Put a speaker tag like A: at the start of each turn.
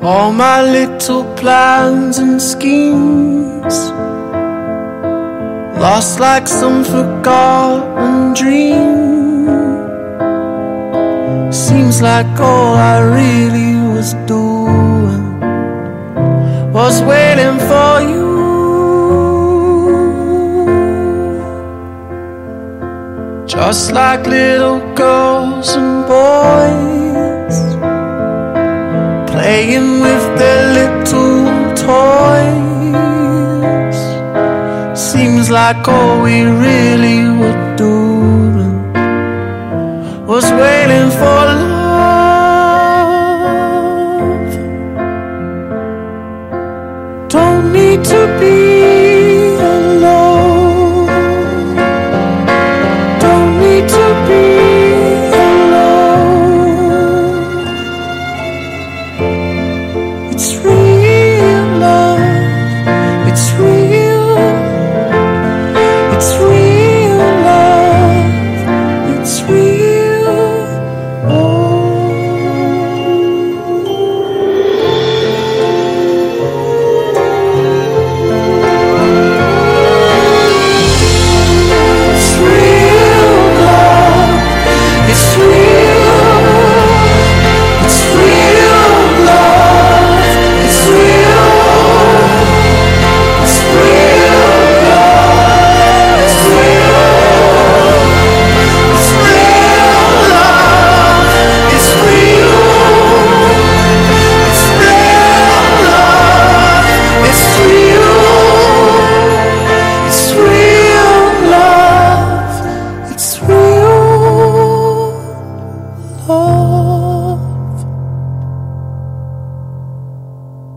A: my little plans and schemes. Lost like some forgotten dream. Seems like all I really was doing was waiting for you. Just like little girls and with their little toys. Seems like all we really were doing was waiting for love. Don't need to be